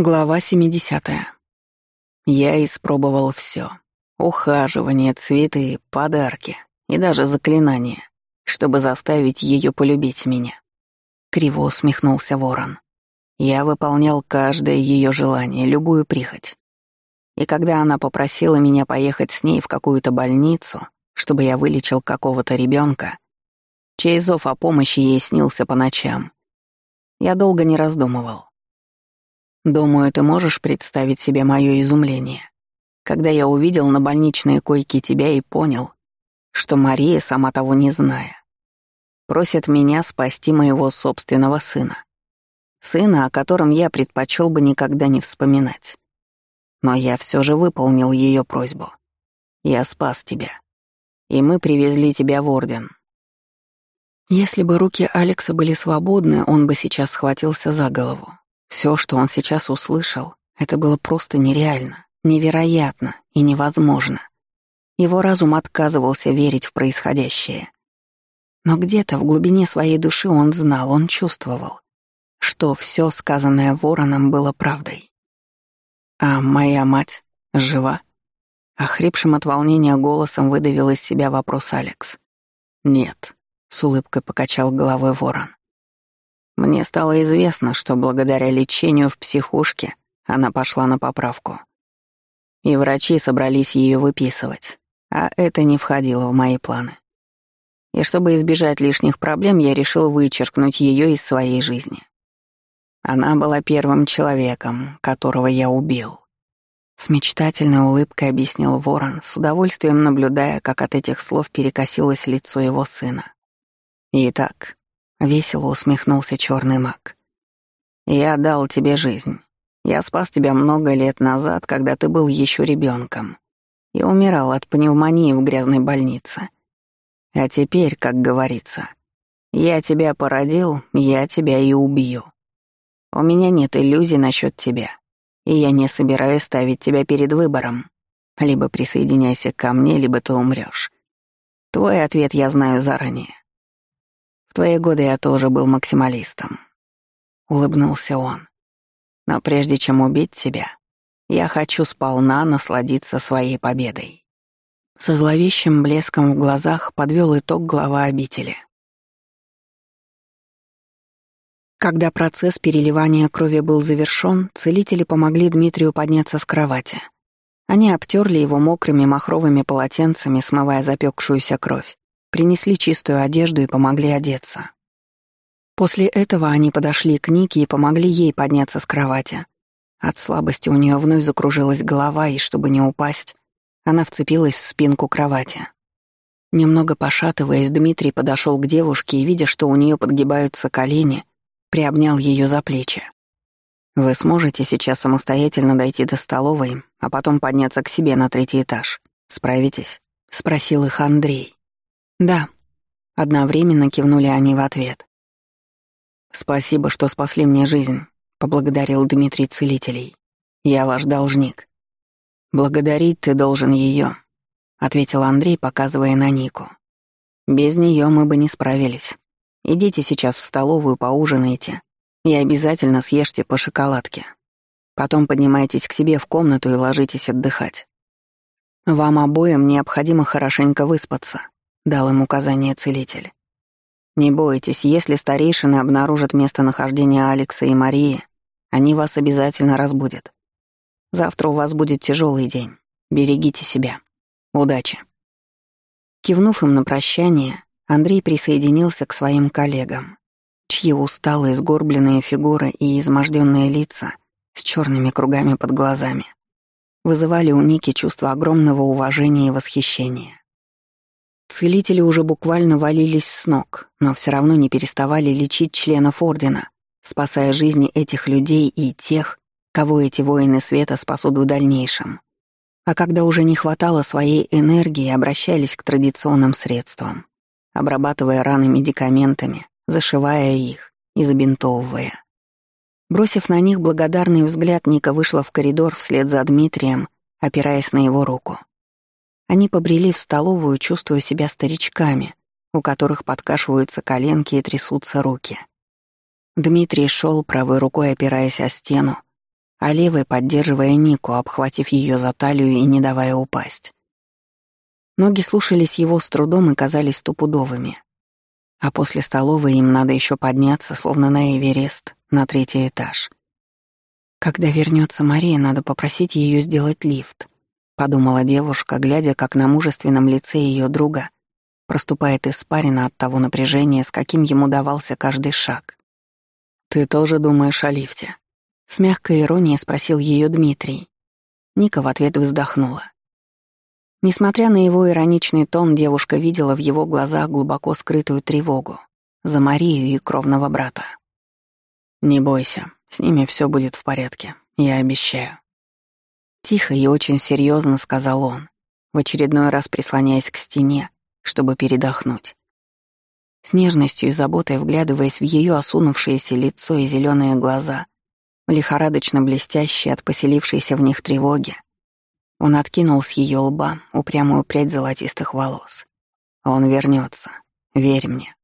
Глава 70. Я испробовал все: Ухаживание, цветы, подарки и даже заклинания, чтобы заставить ее полюбить меня. Криво усмехнулся ворон. Я выполнял каждое ее желание, любую прихоть. И когда она попросила меня поехать с ней в какую-то больницу, чтобы я вылечил какого-то ребенка, чей зов о помощи ей снился по ночам, я долго не раздумывал. Думаю, ты можешь представить себе мое изумление, когда я увидел на больничной койке тебя и понял, что Мария, сама того не зная, просит меня спасти моего собственного сына. Сына, о котором я предпочел бы никогда не вспоминать. Но я все же выполнил ее просьбу. Я спас тебя. И мы привезли тебя в Орден. Если бы руки Алекса были свободны, он бы сейчас схватился за голову. Все, что он сейчас услышал, это было просто нереально, невероятно и невозможно. Его разум отказывался верить в происходящее. Но где-то в глубине своей души он знал, он чувствовал, что все сказанное вороном было правдой. «А моя мать жива?» Охрипшим от волнения голосом выдавил из себя вопрос Алекс. «Нет», — с улыбкой покачал головой ворон. Мне стало известно, что благодаря лечению в психушке она пошла на поправку. И врачи собрались ее выписывать, а это не входило в мои планы. И чтобы избежать лишних проблем, я решил вычеркнуть ее из своей жизни. Она была первым человеком, которого я убил. С мечтательной улыбкой объяснил Ворон, с удовольствием наблюдая, как от этих слов перекосилось лицо его сына. Итак, Весело усмехнулся черный маг. «Я дал тебе жизнь. Я спас тебя много лет назад, когда ты был еще ребенком и умирал от пневмонии в грязной больнице. А теперь, как говорится, я тебя породил, я тебя и убью. У меня нет иллюзий насчет тебя, и я не собираюсь ставить тебя перед выбором. Либо присоединяйся ко мне, либо ты умрешь. Твой ответ я знаю заранее. Твои годы я тоже был максималистом. Улыбнулся он. Но прежде чем убить тебя, я хочу сполна насладиться своей победой. Со зловещим блеском в глазах подвел итог глава обители. Когда процесс переливания крови был завершён, целители помогли Дмитрию подняться с кровати. Они обтерли его мокрыми махровыми полотенцами, смывая запекшуюся кровь. Принесли чистую одежду и помогли одеться. После этого они подошли к Нике и помогли ей подняться с кровати. От слабости у нее вновь закружилась голова, и чтобы не упасть, она вцепилась в спинку кровати. Немного пошатываясь, Дмитрий подошел к девушке и, видя, что у нее подгибаются колени, приобнял ее за плечи. «Вы сможете сейчас самостоятельно дойти до столовой, а потом подняться к себе на третий этаж. Справитесь?» — спросил их Андрей. «Да», — одновременно кивнули они в ответ. «Спасибо, что спасли мне жизнь», — поблагодарил Дмитрий целителей. «Я ваш должник». «Благодарить ты должен ее», — ответил Андрей, показывая на Нику. «Без нее мы бы не справились. Идите сейчас в столовую, поужинайте и обязательно съешьте по шоколадке. Потом поднимайтесь к себе в комнату и ложитесь отдыхать. Вам обоим необходимо хорошенько выспаться дал им указание целитель. Не бойтесь, если старейшины обнаружат местонахождение Алекса и Марии, они вас обязательно разбудят. Завтра у вас будет тяжелый день. Берегите себя. Удачи. Кивнув им на прощание, Андрей присоединился к своим коллегам, чьи усталые, сгорбленные фигуры и изможденные лица с черными кругами под глазами вызывали у Ники чувство огромного уважения и восхищения. Целители уже буквально валились с ног, но все равно не переставали лечить членов Ордена, спасая жизни этих людей и тех, кого эти воины света спасут в дальнейшем. А когда уже не хватало своей энергии, обращались к традиционным средствам, обрабатывая раны медикаментами, зашивая их и забинтовывая. Бросив на них благодарный взгляд, Ника вышла в коридор вслед за Дмитрием, опираясь на его руку. Они побрели в столовую, чувствуя себя старичками, у которых подкашиваются коленки и трясутся руки. Дмитрий шел правой рукой, опираясь о стену, а левой поддерживая Нику, обхватив ее за талию и не давая упасть. Ноги слушались его с трудом и казались стопудовыми. А после столовой им надо еще подняться, словно на Эверест, на третий этаж. Когда вернется Мария, надо попросить ее сделать лифт, подумала девушка, глядя, как на мужественном лице ее друга проступает испарина от того напряжения, с каким ему давался каждый шаг. «Ты тоже думаешь о лифте?» С мягкой иронией спросил ее Дмитрий. Ника в ответ вздохнула. Несмотря на его ироничный тон, девушка видела в его глазах глубоко скрытую тревогу за Марию и кровного брата. «Не бойся, с ними все будет в порядке, я обещаю». Тихо и очень серьезно сказал он, в очередной раз прислоняясь к стене, чтобы передохнуть. С нежностью и заботой вглядываясь в ее осунувшееся лицо и зеленые глаза, лихорадочно блестящие от поселившейся в них тревоги, он откинул с ее лба упрямую прядь золотистых волос. Он вернется, верь мне.